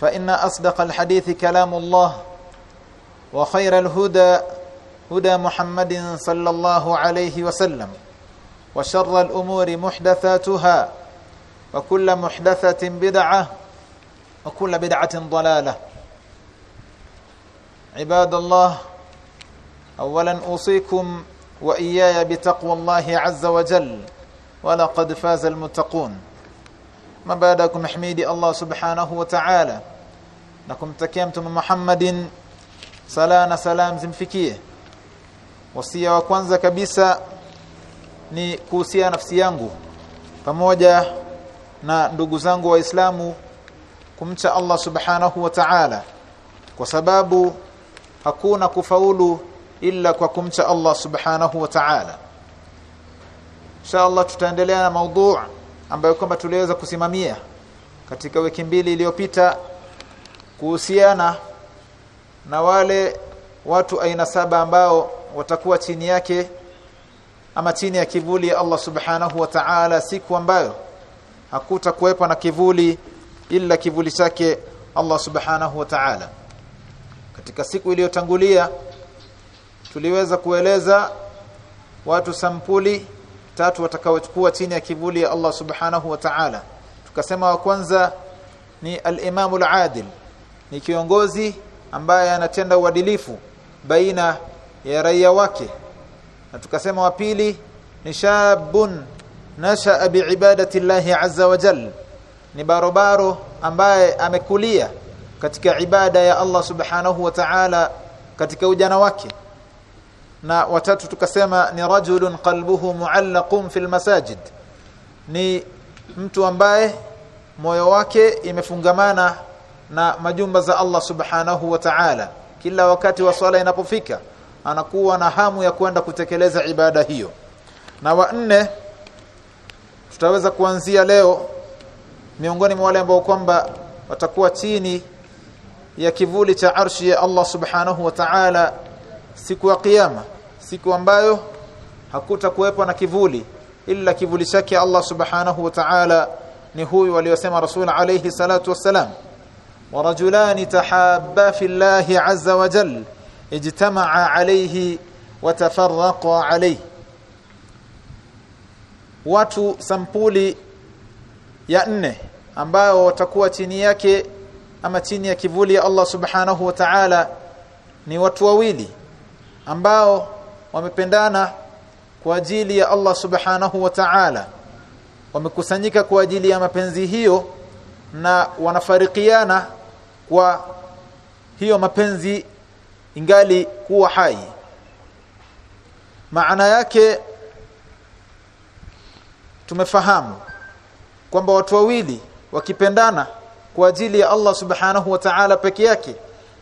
فإن أصدق الحديث كلام الله وخير الهدى هدى محمد صلى الله عليه وسلم وشر الأمور محدثاتها وكل محدثة بدعة وكل بدعة ضلالة. عباد الله اولا أوصيكم وإياي بتقوى الله عز وجل ولقد فاز المتقون. ما بعدكم حميدي الله سبحانه وتعالى na kumtakia mtume Muhammadin sala na salam zimfikie wasia wa kwanza kabisa ni kuhusia nafsi yangu pamoja na ndugu zangu waislamu kumcha Allah subhanahu wa ta'ala kwa sababu hakuna kufaulu illa kwa kumcha Allah subhanahu wa ta'ala inshallah tutaendelea na maudhu ambayo kwamba tuliweza kusimamia katika wiki mbili iliyopita kuhusiana na wale watu aina saba ambao watakuwa chini yake ama chini ya kivuli ya Allah subhanahu wa ta'ala siku ambayo hakuta kuwepo na kivuli ila kivuli chake Allah subhanahu wa ta'ala. Katika siku iliyotangulia tuliweza kueleza watu sampuli tatu watakaochukua chini ya kivuli ya Allah subhanahu wa ta'ala. Tukasema wa kwanza ni al-imamu al-adil ni kiongozi ambaye anatenda uadilifu baina ya raia wake. Na tukasema wa pili ni shabun nasha bi ibadati llahi azza wa jal ni barobaro ambaye amekulia katika ibada ya Allah subhanahu wa ta'ala katika ujana wake na watatu tukasema ni rajulun qalbuhu muallaqun fil masajid. Ni mtu ambaye moyo wake imefungamana na majumba za Allah subhanahu wa ta'ala. Kila wakati wa swala inapofika anakuwa na hamu ya kwenda kutekeleza ibada hiyo. Na wa nne tutaweza kuanzia leo miongoni mwa wale ambao kwamba watakuwa chini ya kivuli cha arshi ya Allah subhanahu wa ta'ala siku ya kiyama siku ambayo hakutakuwepo na kivuli ila kivuli chake Allah subhanahu wa ta'ala ni huyu aliyosema rasul alayhi salatu wassalam ورجلان تحابا في الله عز وجل اجتمعا عليه وتفرقا عليه watu sampuli ya nne ambao watakuwa chini yake ama chini ya kivuli ya Allah subhanahu wa ta'ala ni watu wawili ambao wamependana kwa ajili ya Allah subhanahu wa ta'ala. Wamekusanyika kwa ajili ya mapenzi hiyo na wanafarikiana kwa hiyo mapenzi ingali kuwa hai. Maana yake tumefahamu kwamba watu wawili wakipendana kwa ajili ya Allah subhanahu wa ta'ala peke yake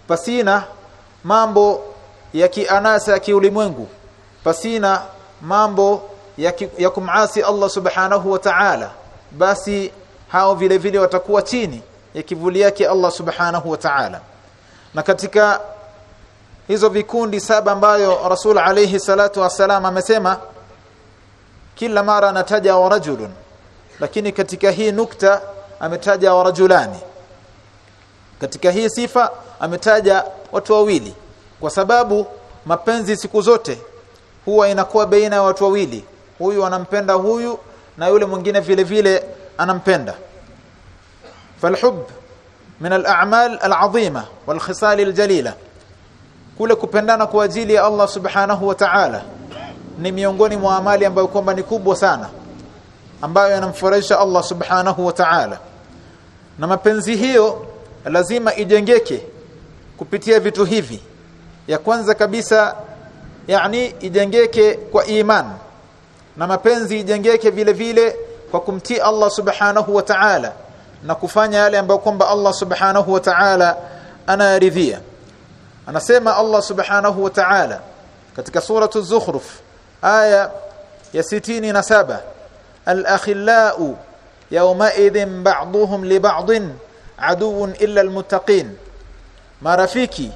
pasina mambo ya kianasa ya kiulimwengu pasina mambo ya, ki, ya kumasi Allah subhanahu wa ta'ala basi hao vile vile watakuwa chini ya kivuli yake Allah subhanahu wa ta'ala. Na katika hizo vikundi saba ambayo Rasul alayhi salatu wasalam amesema kila mara anataja wa rajulun lakini katika hii nukta ametaja wa rajulani. Katika hii sifa ametaja watu wawili kwa sababu mapenzi siku zote huwa inakuwa baina ya watu wawili. Huyu anampenda huyu na yule mwingine vile vile anampenda. Falhub min al-a'mal al-'azima wal khisal al-jalila. Kule kupendana kwa ajili ya Allah subhanahu wa ta'ala ni miongoni mwa amali ambayo kwamba ni kubwa sana ambayo yanamfurahisha Allah subhanahu wa ta'ala. Na mapenzi hiyo lazima ijengeke kupitia vitu hivi ya kwanza kabisa yani ijengeke kwa iman. Na mapenzi ijengeke vile vile kwa kumtii Allah subhanahu wa ta'ala. Na kufanya yale ambayo kwamba Allah subhanahu wa ta'ala anayaridhia. Anasema Allah subhanahu wa ta'ala katika suratu az-zukhruf aya ya 67 al-akhillau yawma idhin ba'dhum li ba'dhin aduwwun illa al-muttaqin. Marafiki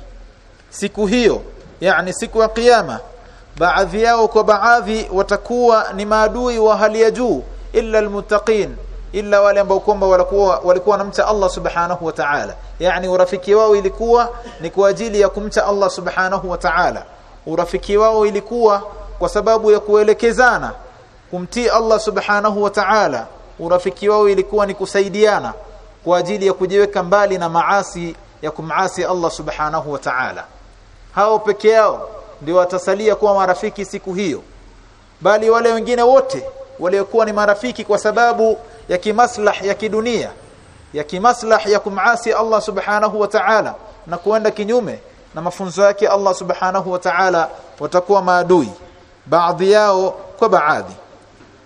siku hiyo yani siku ya kiyama baadhi yao kwa baadhi watakuwa ni maadui wa hali ya juu illa almuttaqin illa wale ambao kwamba walikuwa walikuwa wanamcha Allah subhanahu wa ta'ala. Yani urafiki wao ilikuwa ni kwa ajili ya kumcha Allah subhanahu wa ta'ala. Urafiki wao ilikuwa kwa sababu ya kuelekezana kumtii Allah subhanahu wa ta'ala. Urafiki wao ilikuwa ni kusaidiana kwa ajili ya kujiweka mbali na maasi ya kumasi Allah subhanahu wa ta'ala hao peke yao ndio watasalia kuwa marafiki siku hiyo bali wale wengine wote waliokuwa ni marafiki kwa sababu ya kimaslah ya kidunia ya kimaslah ya kumasi Allah subhanahu wa ta'ala na kuenda kinyume na mafunzo yake Allah subhanahu wa ta'ala watakuwa maadui baadhi yao kwa baadhi.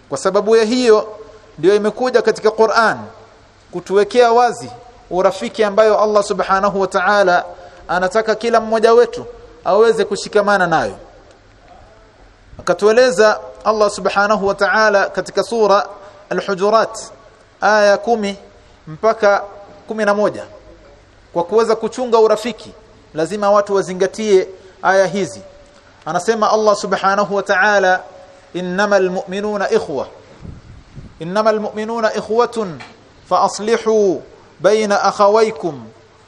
Kwa sababu ya hiyo ndio imekuja katika Qur'an kutuwekea wazi urafiki ambayo Allah subhanahu wa ta'ala anataka kila mmoja wetu aweze kushikamana nayo. Akatueleza Allah subhanahu wa ta'ala katika sura al-hujurat aya kumi mpaka kumi na moja. Kwa kuweza kuchunga urafiki lazima watu wazingatie aya hizi. Anasema Allah subhanahu wa ta'ala innamal mu'minuna ikhwa. Innamal mu'minuna ikhwatun fa aslihu baina akhawaykum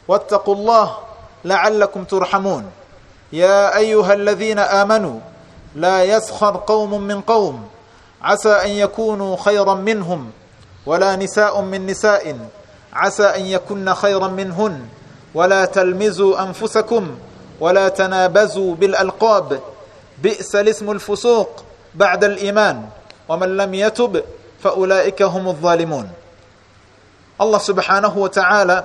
wattaqullah la'allakum turhamun يا أيها الذين آمنوا لا يسخر قوم من قوم. عسى أن يكونوا خيرا منهم ولا نساء من نساء. عسى أن يكن خيرا منهن. ولا تلمزوا أنفسكم ولا تنابزوا بالألقاب. بئس الاسم الفسوق بعد الإيمان. ومن لم يتب فأولئك هم الظالمون. الله سبحانه وتعالى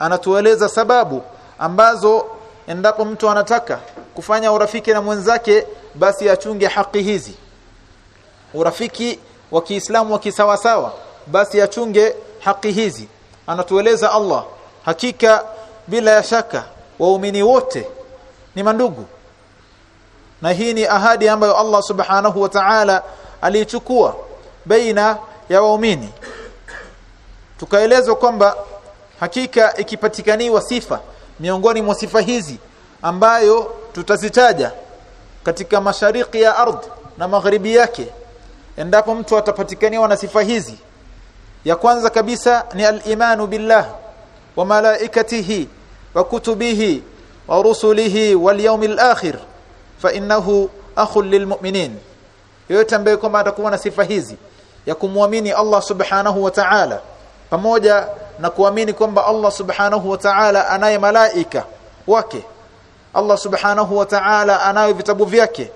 anatueleza sababu ambazo endapo mtu anataka kufanya urafiki na mwenzake basi achunge haki hizi. Urafiki wa Kiislamu wa kisawasawa basi achunge haki hizi. Anatueleza Allah hakika bila ya shaka waumini wote ni mandugu. Na hii ni ahadi ambayo Allah subhanahu wa ta'ala aliichukua baina ya waumini. Tukaelezwa kwamba hakika ikipatikaniwa sifa miongoni mwa sifa hizi ambayo tutazitaja katika mashariki ya ardhi na magharibi yake endapo mtu atapatikaniwa na sifa hizi. Ya kwanza kabisa ni al-imanu billah wa malaikatihi wa kutubihi wa rusulihi wal yawmil akhir fa innahu akhul lilmu'minin yote ambaye kwamba atakuwa na sifa hizi ya kumwamini Allah subhanahu wa ta'ala pamoja na kuamini kwamba Allah subhanahu wa ta'ala anaye malaika wake. Allah subhanahu wa ta'ala anayo vitabu vyake.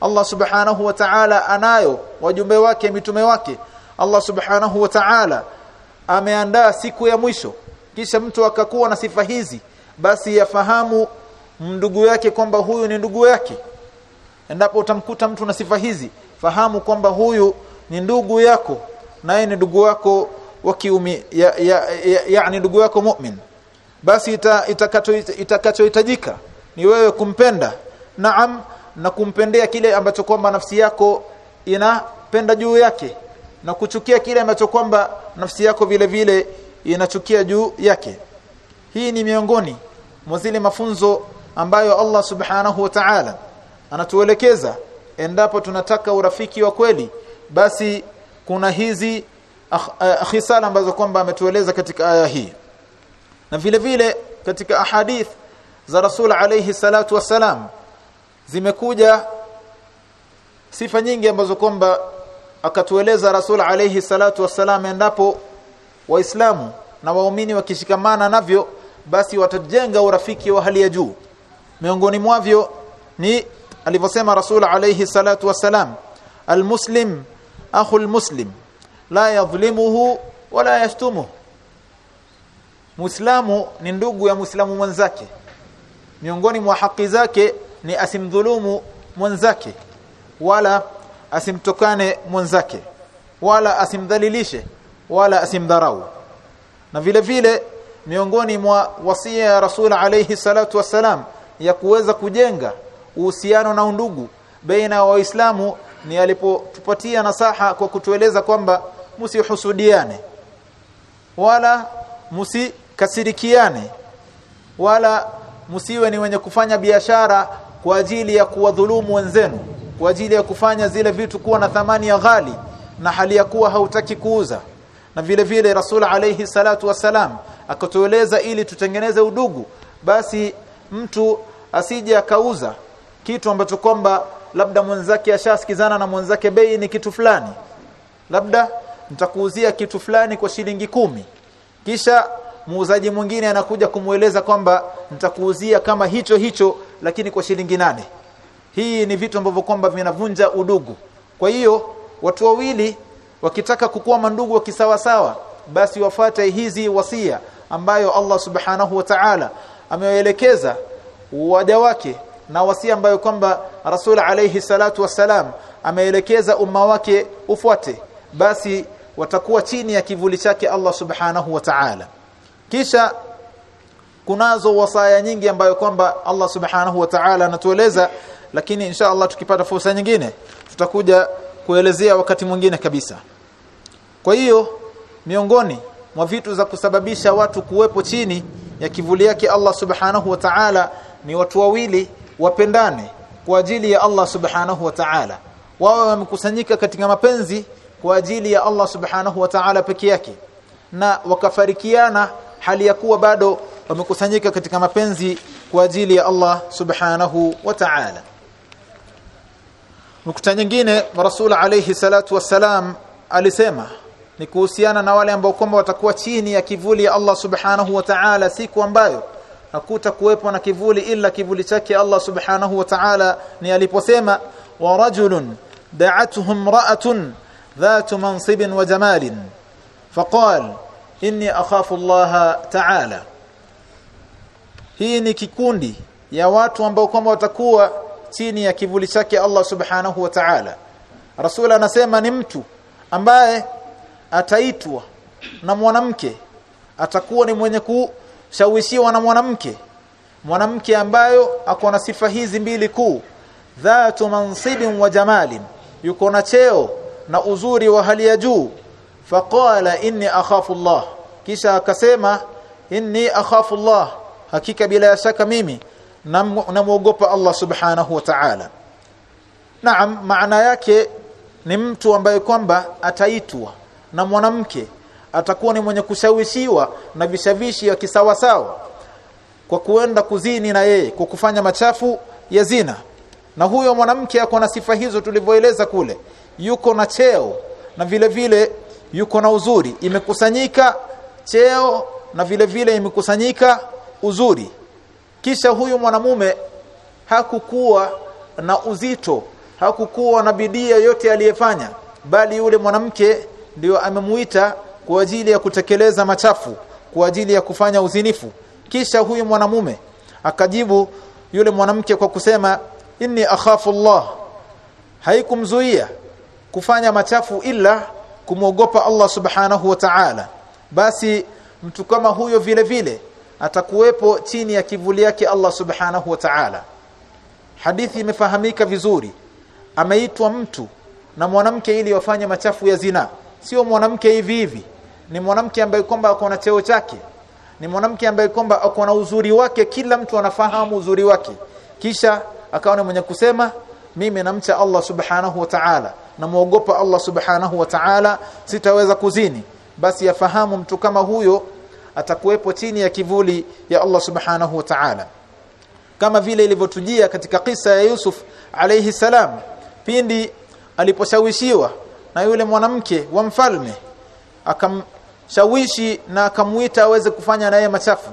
Allah subhanahu wa ta'ala anayo wajumbe wake mitume wake. Allah subhanahu wa ta'ala ameandaa siku ya mwisho. Kisha mtu akakuwa na sifa hizi basi yafahamu ndugu yake kwamba huyu ni ndugu yake. Endapo utamkuta mtu na sifa hizi fahamu kwamba huyu ni ndugu yako naye ni ndugu wako wa kiumi ya, ya, ya, yani ndugu yako mu'min basi itakachohitajika ita, ni wewe kumpenda. Naam na kumpendea kile ambacho kwamba nafsi yako inapenda juu yake na kuchukia kile ambacho kwamba nafsi yako vile vile inachukia juu yake. Hii ni miongoni mwa zile mafunzo ambayo Allah subhanahu wa ta'ala anatuelekeza. Endapo tunataka urafiki wa kweli basi kuna hizi khisala ambazo kwamba ametueleza katika aya hii. Na vile vile katika ahadith za Rasul alayhi salatu wasalam zimekuja sifa nyingi ambazo kwamba akatueleza Rasul alayhi salatu wasalam endapo waislamu na waumini wakishikamana navyo basi watajenga urafiki wa hali ya juu. Miongoni mwavyo ni alivyosema Rasul alayhi salatu wasalam almuslim akhul muslim la yadhlimuhu wala yashtumuhu Muislamu ni ndugu ya Muislamu mwenzake. Miongoni mwa haki zake ni asimdhulumu mwenzake wala asimtokane mwenzake wala asimdhalilishe wala asimdharau. Na vile vile miongoni mwa wasia ya Rasul alayhi salatu wassalam ya kuweza kujenga uhusiano na undugu baina ya waislamu ni alipotupatia nasaha kwa kutueleza kwamba msihusudiane wala msikasirikiane wala msiwe ni wenye kufanya biashara kwa ajili ya kuwadhulumu wenzenu kwa ajili ya kufanya zile vitu kuwa na thamani ya ghali na hali ya kuwa hautaki kuuza. Na vile vile Rasul alayhi salatu wasalam akatueleza ili tutengeneze udugu basi mtu asije akauza kitu ambacho kwamba labda mwenzake ashasikizana na mwenzake bei ni kitu fulani. Labda nitakuuzia kitu fulani kwa shilingi kumi. Kisha muuzaji mwingine anakuja kumweleza kwamba nitakuuzia kama hicho hicho lakini kwa shilingi nane. Hii ni vitu ambavyo kwamba vinavunja udugu. Kwa hiyo watu wawili wakitaka kukuwa mandugu wa kisawasawa basi wafate hizi wasia ambayo Allah subhanahu wa ta'ala amewaelekeza waja wake na wasia ambayo kwamba Rasul alayhi salatu wassalam ameelekeza umma wake ufuate. Basi watakuwa chini ya kivuli chake Allah subhanahu wa ta'ala. Kisha kunazo wasaya nyingi ambayo kwamba Allah subhanahu wa ta'ala anatueleza lakini insha Allah tukipata fursa nyingine tutakuja kuelezea wakati mwingine kabisa. Kwa hiyo miongoni mwa vitu za kusababisha watu kuwepo chini ya kivuli yake Allah subhanahu wa ta'ala ni watu wawili wapendane kwa ajili ya Allah subhanahu wa ta'ala. Wawe wamekusanyika katika mapenzi kwa ajili ya Allah subhanahu wa ta'ala peke yake. Na wakafarikiana hali ya kuwa bado wamekusanyika katika mapenzi kwa ajili ya Allah subhanahu wa ta'ala. Nukta nyingine rasul alayhi salatu wassalam alisema ni kuhusiana na wale ambao kwamba watakuwa chini ya kivuli ya Allah subhanahu wa ta'ala siku ambayo hakuta kuwepo na kivuli ila kivuli chake Allah subhanahu wa ta'ala ni aliposema wa rajulun da'atuhum ra'atun dhatu منصب وجمال. فقال inni akhafu Allah ta'ala hii ni kikundi ya watu ambao kwamba watakuwa chini ya kivuli chake Allah subhanahu wa ta'ala. Rasul anasema ni mtu ambaye ataitwa na mwanamke atakuwa ni mwenye kushawishiwa na mwanamke mwanamke ambayo ako na sifa hizi mbili kuu dhatu mansibin wa jamalin yuko na cheo na uzuri wa hali ya juu. Faqala inni akhafu Allah. Kisha akasema inni akhafu Allah. Hakika bila shaka mimi namuogopa Allah subhanahu wa ta'ala. Naam maana yake ni mtu ambaye kwamba ataitwa na mwanamke atakuwa ni mwenye kushawishiwa na vishawishi ya kisawasawa kwa kuenda kuzini na yeye kwa kufanya machafu ya zina. Na huyo mwanamke ako na sifa hizo tulivyoeleza kule yuko na cheo na vile vile yuko na uzuri. Imekusanyika cheo na vile vile imekusanyika uzuri. Kisha huyu mwanamume hakukuwa na uzito hakukuwa na bidii yote aliyefanya bali yule mwanamke ndio amemuita kwa ajili ya kutekeleza machafu kwa ajili ya kufanya uzinifu. Kisha huyu mwanamume akajibu yule mwanamke kwa kusema inni akhafu Allah. Haikumzuia kufanya machafu ila kumwogopa Allah subhanahu wa ta'ala. Basi mtu kama huyo vile vile atakuwepo chini ya kivuli yake Allah subhanahu wa ta'ala. Hadithi imefahamika vizuri. Ameitwa mtu na mwanamke ili wafanye machafu ya zina. Sio mwanamke hivi hivi. Ni mwanamke ambaye kwamba ako na cheo chake. Ni mwanamke ambaye kwamba ako na uzuri wake. Kila mtu anafahamu uzuri wake. Kisha akawa mwenye kusema mimi namcha Allah subhanahu wa ta'ala. Namuogopa Allah subhanahu wa ta'ala sitaweza kuzini. Basi yafahamu mtu kama huyo atakuwepo chini ya kivuli ya Allah subhanahu wa ta'ala. Kama vile ilivyotujia katika kisa ya Yusuf alayhi salam pindi aliposhawishiwa na yule mwanamke wa mfalme akamshawishi na akamuita aweze kufanya naye machafu.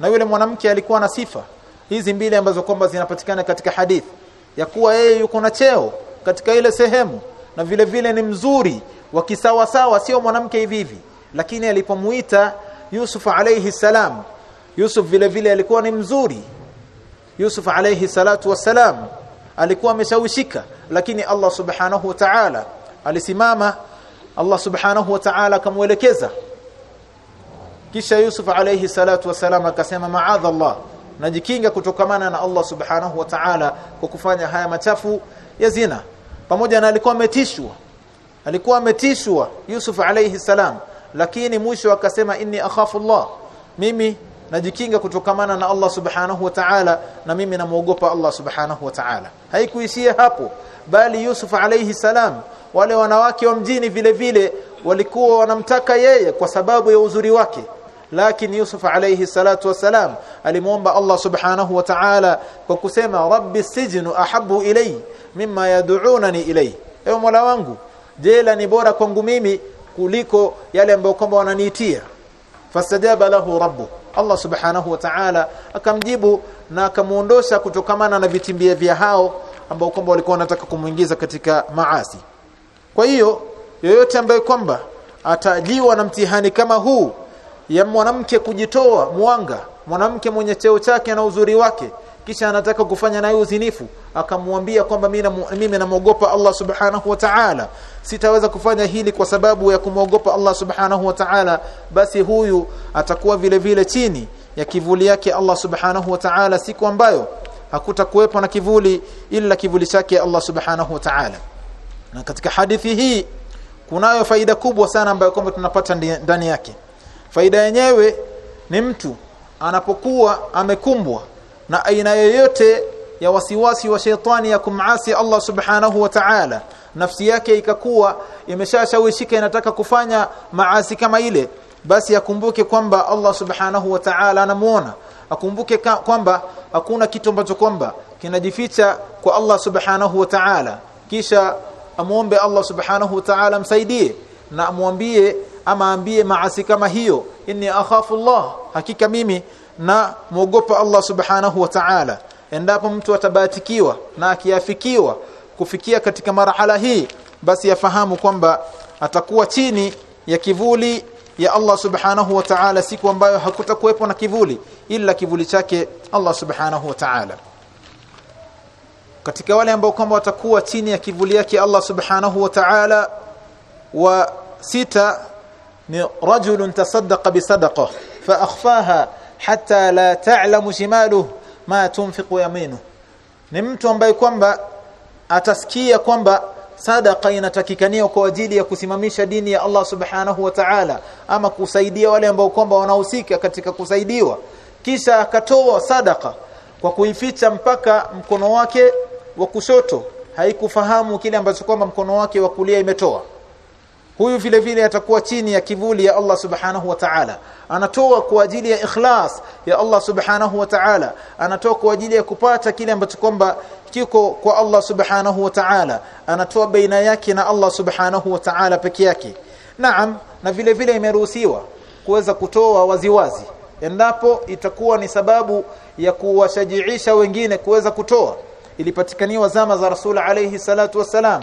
Na yule mwanamke alikuwa na sifa hizi mbili ambazo kwamba zinapatikana katika hadithi ya kuwa yeye yuko na cheo katika ile sehemu na vile vile ni mzuri wa kisawa sawa sio mwanamke hivi hivi. Lakini alipomuita Yusuf alayhi salam Yusuf vile vile alikuwa ni mzuri. Yusuf alayhi salatu wassalam alikuwa ameshawishika lakini Allah subhanahu wa ta'ala alisimama. Allah subhanahu wa ta'ala akamuelekeza kisha Yusuf alayhi salatu wassalam akasema maadha Allah najikinga kutokamana na Allah subhanahu wa ta'ala kwa kufanya haya machafu ya zina. Pamoja na alikuwa ametishwa. Alikuwa ametishwa Yusuf alayhi salam. Lakini mwisho akasema inni akhafu Allah. Mimi najikinga kutokamana na Allah subhanahu wa ta'ala na mimi namuogopa Allah subhanahu wa ta'ala. Haikuishia hapo. Bali Yusuf alayhi salam wale wanawake wa mjini vile vile walikuwa wanamtaka yeye kwa sababu ya uzuri wake lakini Yusuf alayhi salatu wasalam alimuomba Allah subhanahu wa ta'ala kwa kusema rabbi sijnu ahabu ilay mimma yad'unani ilay. Ewe mola wangu jela ni bora kwangu mimi kuliko yale ambayo kwamba wananiitia? Fastajaba lahu rabbu Allah subhanahu wa ta'ala akamjibu na akamuondosha kutokamana na vitimbia vya hao ambao kwamba walikuwa wanataka kumuingiza katika maasi. Kwa hiyo yoyote ambaye kwamba atajiwa na mtihani kama huu ya mwanamke kujitoa mwanga mwanamke mwenye cheo chake na uzuri wake. Kisha anataka kufanya naye uzinifu. Akamwambia kwamba mimi namuogopa Allah subhanahu wa ta'ala. Sitaweza kufanya hili kwa sababu ya kumwogopa Allah subhanahu wa ta'ala. Basi huyu atakuwa vile vile chini ya kivuli yake Allah subhanahu wa ta'ala siku ambayo hakutakuwepo na kivuli ila kivuli chake Allah subhanahu wa ta'ala. Na katika hadithi hii kunayo faida kubwa sana ambayo kwamba tunapata ndani yake faida yenyewe ni mtu anapokuwa amekumbwa na aina yoyote ya wasiwasi wa sheitani ya kumasi Allah subhanahu wa ta'ala nafsi yake ikakuwa imeshashawishika inataka kufanya maasi kama ile basi akumbuke kwamba Allah subhanahu wa ta'ala anamuona. Akumbuke kwamba hakuna kitu ambacho kwamba kinajificha kwa Allah subhanahu wa ta'ala. Kisha amuombe Allah subhanahu wa ta'ala msaidie na amwambie ama ambie maasi kama hiyo inni akhafu Allah hakika mimi na muogopa Allah subhanahu wa ta'ala. Endapo mtu atabatikiwa na akiafikiwa kufikia katika marhala hii basi yafahamu kwamba atakuwa chini ya kivuli ya Allah subhanahu wa ta'ala siku ambayo hakutakuwepo na kivuli ila kivuli chake Allah subhanahu wa ta'ala. Katika wale ambao kwamba watakuwa chini ya kivuli yake Allah subhanahu wa ta'ala wa sita ni rajulun tasaddaqa bisadaqah fa akhfaha hatta la ta'lamu shimaluhu ma tunfiqu yaminu ni mtu ambaye kwamba atasikia kwamba sadaqa inatakikania kwa ajili ya kusimamisha dini ya Allah subhanahu wa ta'ala ama kusaidia wale ambao kwamba wanahusika katika kusaidiwa. Kisha akatoa sadaqa kwa kuificha mpaka mkono wake wa kushoto. Haikufahamu kile ambacho kwamba mkono wake wa kulia imetoa huyu vile vile atakuwa chini ya kivuli ya Allah subhanahu wa ta'ala. Anatoa kwa ajili ya ikhlas ya Allah subhanahu wa ta'ala. Anatoa kwa ajili ya kupata kile ambacho kwamba kiko kwa Allah subhanahu wa ta'ala. Anatoa baina yake na Allah subhanahu wa ta'ala peke yake. Naam na vile vile imeruhusiwa kuweza kutoa waziwazi. Endapo itakuwa ni sababu ya kuwashajiisha wengine kuweza kutoa ilipatikaniwa zama za Rasul alayhi salatu wassalam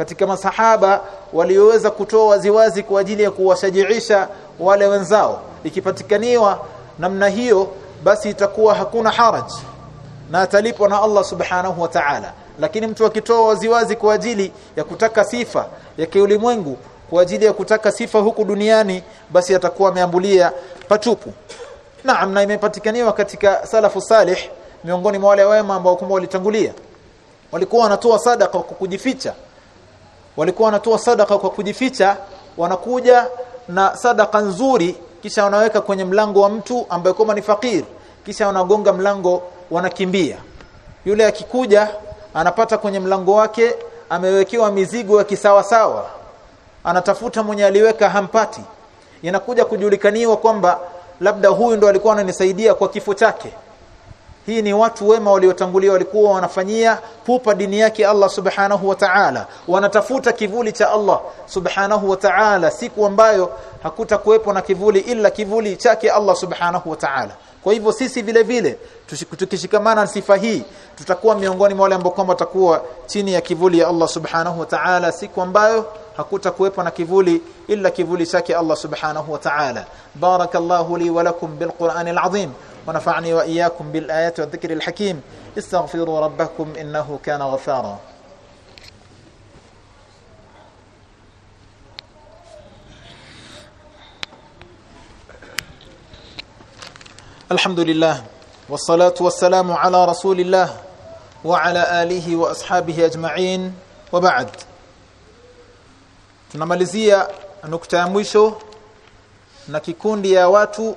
katika masahaba walioweza kutoa waziwazi kwa ajili ya kuwashajiisha wale wenzao. Ikipatikaniwa namna hiyo basi itakuwa hakuna haraj na atalipwa na Allah subhanahu wa ta'ala. Lakini mtu akitoa waziwazi kwa ajili ya kutaka sifa ya kiulimwengu kwa ajili ya kutaka sifa huku duniani basi atakuwa ameambulia patupu. Naam na imepatikaniwa katika salafu salih miongoni mwa wale wema ambao kumbe walitangulia. Walikuwa wanatoa sadaka kwa kujificha walikuwa wanatoa sadaka kwa kujificha wanakuja na sadaka nzuri kisha wanaweka kwenye mlango wa mtu ambaye kama ni fakir kisha wanagonga mlango wanakimbia. Yule akikuja anapata kwenye mlango wake amewekewa mizigo ya kisawa sawa anatafuta mwenye aliweka hampati. Inakuja kujulikaniwa kwamba labda huyu ndo alikuwa ananisaidia kwa kifo chake hii ni watu wema waliotangulia walikuwa wanafanyia pupa dini yake Allah subhanahu wa ta'ala. Wanatafuta kivuli cha Allah subhanahu wa ta'ala siku ambayo hakutakuwepo na kivuli ila kivuli chake Allah subhanahu wa ta'ala. Kwa hivyo sisi vile vile tukishikamana na sifa hii tutakuwa miongoni mwa wale ambao kwamba watakuwa chini ya kivuli ya Allah subhanahu wa ta'ala siku ambayo hakuta kuwepo na kivuli illa kivuli chake Allah subhanahu wa ta'ala. Barakallahu li wa lakum bil qur'anil azim ونفعني وإياكم بالآيات والذكر الحكيم استغفروا ربكم إنه كان غفارا الحمد لله والصلاة والسلام على رسول الله وعلى آله وأصحابه أجمعين وبعد tunamalizia nukta ya mwisho na kikundi ya watu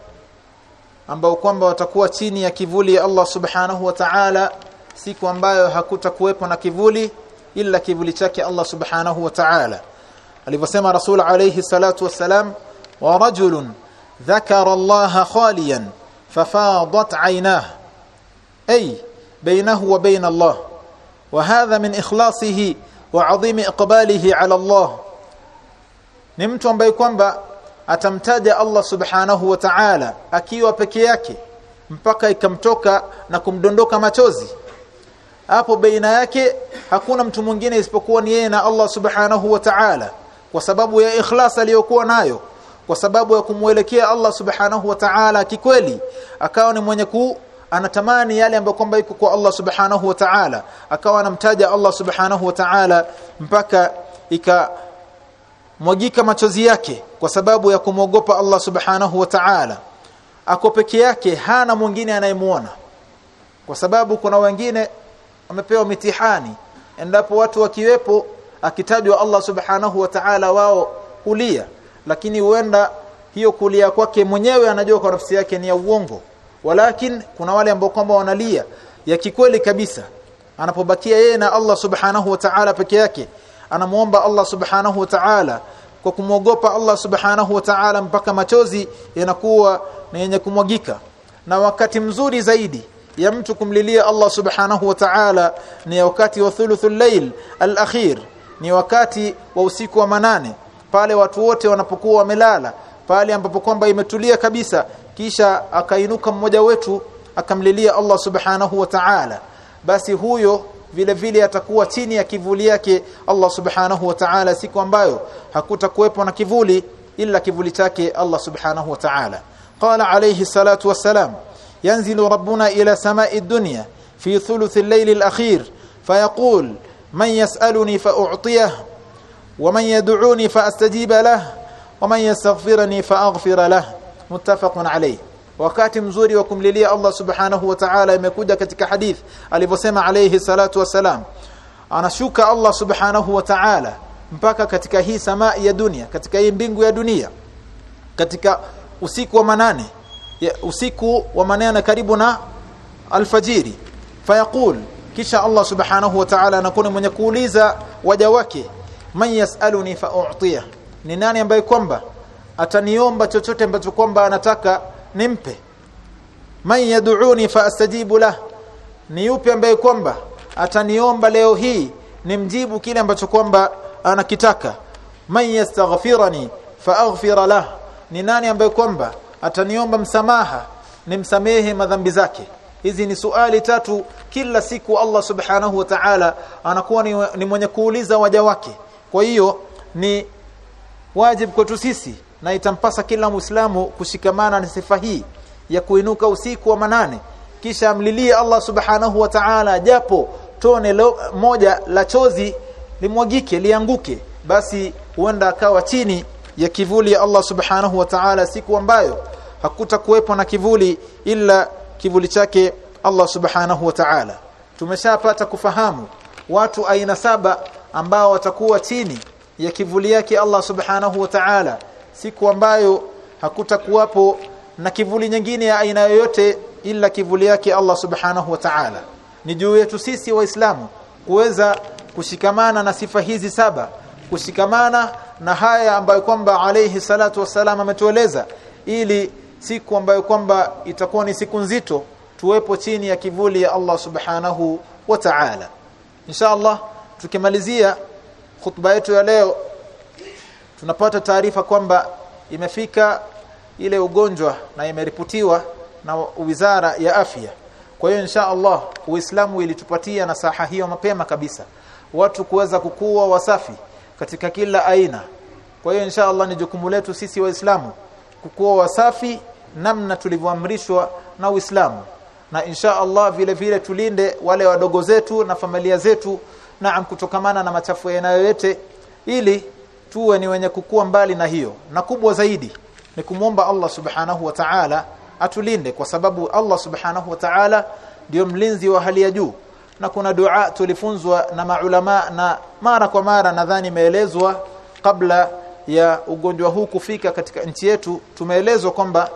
ambao kwamba watakuwa chini ya kivuli ya Allah subhanahu wa ta'ala siku ambayo hakutakuwepo na kivuli ila kivuli chake Allah subhanahu wa ta'ala. Alivyosema rasul alayhi salatu wassalam wa rajulun dhakara Allah khaliyan fafadat aynah ay bainahu wa bain Allah. Min ikhlasihi wa 'azim iqbalihi 'ala Allah ni mtu ambaye kwamba atamtaja Allah subhanahu wa ta'ala akiwa peke yake mpaka ikamtoka na kumdondoka machozi. Hapo baina yake hakuna mtu mwingine isipokuwa ni yeye na Allah subhanahu wa ta'ala kwa sababu ya ikhlas aliyokuwa nayo kwa sababu ya kumwelekea Allah subhanahu wa ta'ala kikweli akawa ni mwenye ku anatamani yale ambayo kwamba iko kwa Allah subhanahu wa ta'ala akawa anamtaja Allah subhanahu wa ta'ala mpaka ika mwagika machozi yake kwa sababu ya kumwogopa Allah subhanahu wa ta'ala. Ako peke yake hana mwingine anayemuona kwa sababu kuna wengine wamepewa mitihani endapo watu wakiwepo akitajwa Allah subhanahu wa ta'ala wao kulia lakini huenda hiyo kulia kwake mwenyewe anajua kwa nafsi yake ni ya uongo. Walakin kuna wale ambao kwamba wanalia ya kikweli kabisa. Anapobakia yeye na Allah subhanahu wa ta'ala peke yake anamuomba Allah subhanahu wa ta'ala. Kwa kumwogopa Allah subhanahu wa ta'ala mpaka machozi yanakuwa na yenye kumwagika. Na wakati mzuri zaidi ya mtu kumlilia Allah subhanahu wa ta'ala ni wakati wa thuluthul layl al-akhir. Ni wakati wa usiku wa manane. Pale watu wote wanapokuwa wamelala. Pale ambapo kwamba imetulia kabisa. Kisha akainuka mmoja wetu akamlilia Allah subhanahu wa ta'ala. Basi huyo vile vile atakuwa chini ya kivuli yake Allah subhanahu wa ta'ala siku ambayo hakutakuwepo na kivuli ila kivuli chake Allah subhanahu wa ta'ala qala alayhi salatu wassalam yanzilu rabbuna ila samai dunya fi thuluth al-layl al-akhir fayaqul man yas'aluni fa'u'tiyah wa man yad'uni fa'astajiba lah wa man yastaghfirani fa'aghfir lah muttafaqun alayhi wakati mzuri wa kumlilia Allah subhanahu wa ta'ala imekuja katika hadith alivyosema alayhi salatu wasalam anashuka Allah subhanahu wa ta'ala mpaka katika hii samaa ya dunia katika hii mbingu ya dunia katika usiku wa manane ya usiku wa manane karibu na alfajiri. Fayaqul kisha Allah subhanahu wa ta'ala anakuwa mwenye kuuliza waja wake man yasaluni fa'u'tiya ni nani ambaye kwamba ataniomba chochote ambacho kwamba anataka nimpe man yad'uni fa astajibu lah. Ni yupi ambaye kwamba ataniomba leo hii nimjibu kile ambacho kwamba anakitaka? Man yastaghfirani fa aghfir lah. Ni nani ambaye kwamba ataniomba msamaha nimsamehe madhambi zake? Hizi ni suali tatu kila siku Allah subhanahu wa ta'ala anakuwa ni, ni mwenye kuuliza waja wake. Kwa hiyo ni wajib kwetu sisi na itampasa kila muislamu kushikamana na sifa hii ya kuinuka usiku wa manane. Kisha amlilie Allah subhanahu wa ta'ala japo tone lo, moja la chozi limwagike lianguke basi huenda akawa chini ya kivuli ya Allah subhanahu wa ta'ala siku ambayo hakutakuwepo na kivuli ila kivuli chake Allah subhanahu wa ta'ala. Tumeshapata kufahamu watu aina saba ambao watakuwa chini ya kivuli yake Allah subhanahu wa ta'ala siku ambayo hakutakuwapo na kivuli nyingine ya aina yoyote ila kivuli yake Allah subhanahu wa ta'ala. Ni juu yetu sisi waislamu kuweza kushikamana na sifa hizi saba kushikamana na haya ambayo kwamba alayhi salatu wassalam ametueleza ili siku ambayo kwamba itakuwa ni siku nzito tuwepo chini ya kivuli ya Allah subhanahu wa ta'ala. Insha Allah tukimalizia khutba yetu ya leo tunapata taarifa kwamba imefika ile ugonjwa na imeripotiwa na wizara ya afya. Kwa hiyo insha Allah Uislamu ilitupatia na saha hiyo mapema kabisa. Watu kuweza kukua wasafi katika kila aina. Kwa hiyo insha Allah ni jukumu letu sisi waislamu kukua wasafi namna tulivyoamrishwa na Uislamu. Na insha Allah vile vile tulinde wale wadogo zetu na familia zetu naam kutokamana na machafu yanayoyote ili tuwe ni wenye kukua mbali na hiyo. Na kubwa zaidi ni kumwomba Allah subhanahu wa ta'ala atulinde kwa sababu Allah subhanahu wa ta'ala ndio mlinzi wa hali ya juu. Na kuna dua tulifunzwa na maulama na mara kwa mara nadhani imeelezwa kabla ya ugonjwa huu kufika katika nchi yetu. Tumeelezwa kwamba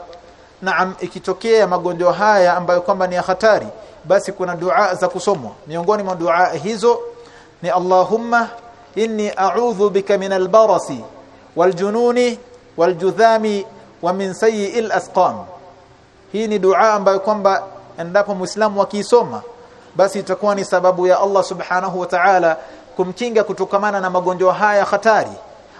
naam ikitokea magonjwa haya ambayo kwamba ni ya hatari basi kuna dua za kusomwa. Miongoni mwa dua hizo ni Allahumma inni a'udhu bika min al-barasi wal-jununi wal-judhami wa min sayyi'il asqam. Hii ni dua ambayo kwamba endapo muislamu akiisoma basi itakuwa ni sababu ya Allah subhanahu wa ta'ala kumkinga kutokamana na magonjwa haya hatari.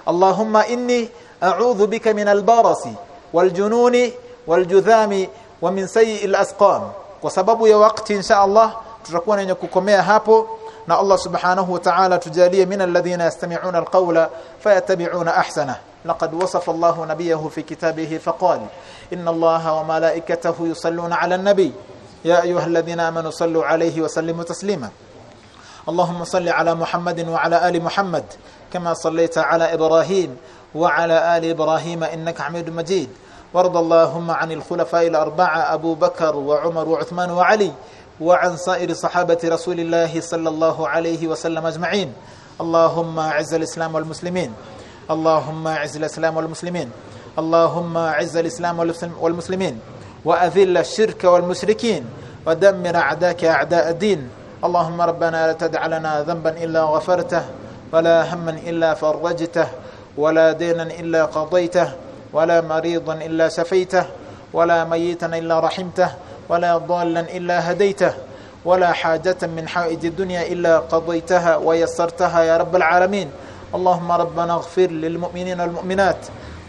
Allahumma inni a'udhu bika min al-barasi wal-jununi wal-judhami wa min sayyi'il asqam. Kwa sababu ya wakati insha Allah tutakuwa wenye kukomea hapo na Allah subhanahu wa ta'ala tujalie min alladhina yastami'una alqawla fayattabi'una ahsana laqad wasafa Allahu nabiyahu fi kitabihi faqala inna Allaha wa malaikatahu yusalluna 'ala an-nabi ya ayyuhalladhina amanu sallu 'alayhi wa sallimu taslima اللهم صل على محمد وعلى ال محمد كما صليت على إبراهيم وعلى ال إبراهيم انك حميد مجيد وارض اللهم عن الخلفاء الاربعه ابو بكر وعمر وعثمان وعلي وعن سائر صحابة رسول الله صلى الله عليه وسلم أجمعين. اللهم أعز الإسلام والمسلمين. اللهم أعز الإسلام والمسلمين. اللهم أعز الإسلام والمسلمين. وأذل الشرك والمشركين. ودمر أعداءك أعداء الدين. اللهم ربنا لا تدع لنا ذنبا إلا غفرته ولا هما إلا فرجته ولا دينا إلا قضيته ولا مريضا إلا شفيته ولا ميتا إلا رحمته ولا ضالا إلا هديته ولا حاجة من حائج الدنيا إلا قضيتها ويسرتها يا رب العالمين. اللهم ربنا اغفر للمؤمنين والمؤمنات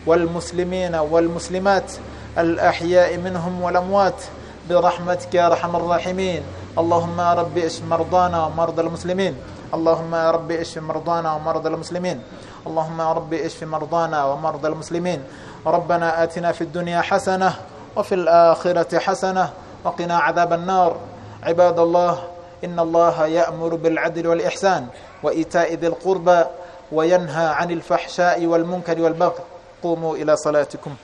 والمسلمين والمسلمات الأحياء منهم والأموات برحمتك يا ارحم الراحمين. اللهم يا رب اشف مرضانا ومرضى المسلمين. اللهم يا رب اشف مرضانا ومرضى المسلمين. اللهم يا رب اشف مرضانا ومرضى المسلمين. ربنا آتنا في الدنيا حسنة وفي الآخرة حسنة وقنا عذاب النار. عباد الله إن الله يأمر بالعدل والإحسان وإيتاء ذي القربى وينهى عن الفحشاء والمنكر والبغي. قوموا إلى صلاتكم.